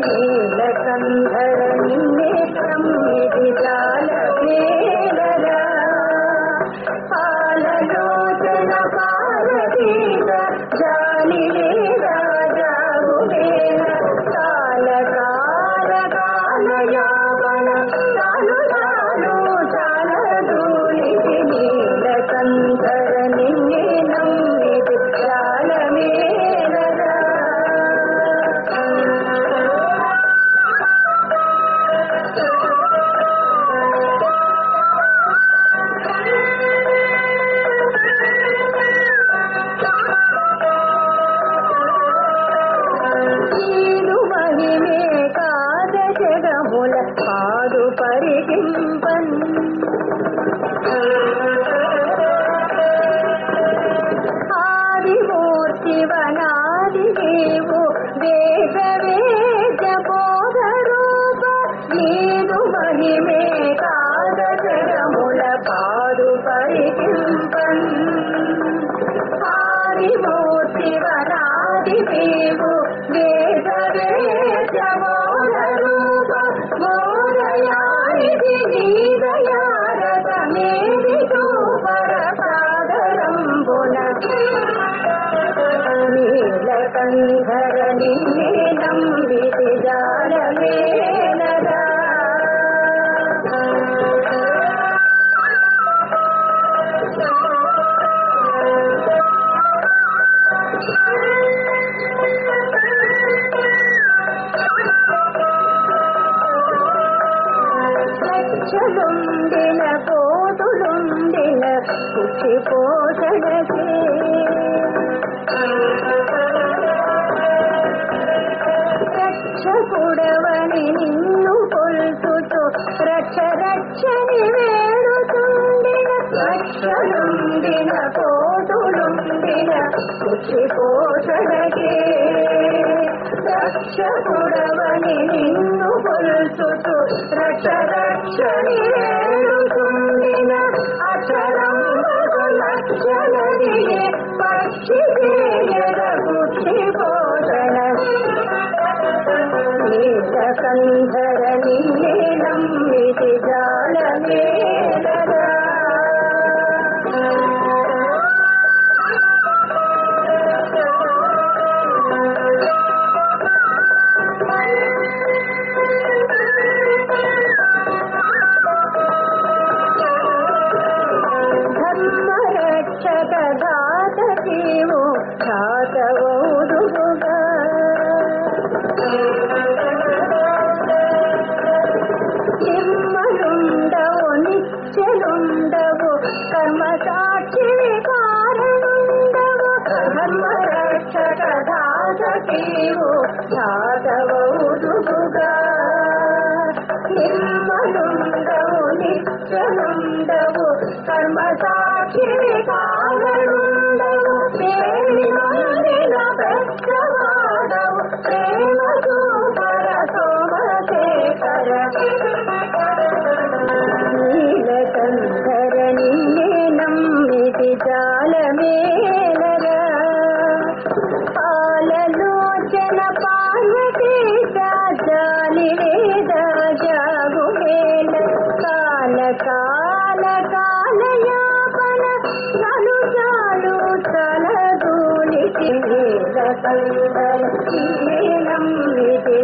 그 మహిమే కాద జగముల పాడు పరిగింపన్ ఆదిమూర్తి కుచి పోషణకి రక్షకుడవని నిన్ను కొల్చుతూ రక్ష రక్షని వేడుతుండిన లక్షలుండిన కోటులుండిన కుచి పోషణకి రక్షకుడవని నిన్ను కొల్చుతూ రక్ష రక్షని Están నిత్యలుండవు కర్మ సాక్షి కారణుండవు. ధర్మరక్షక ఘాతకీవు ఘాతవోదుగా నిర్మలుండవు నిత్యలుండవు కర్మ సాక్షి కారణ కాలయాపన నలు చాలు తలదూలికి నీలకంధర నమ్మితి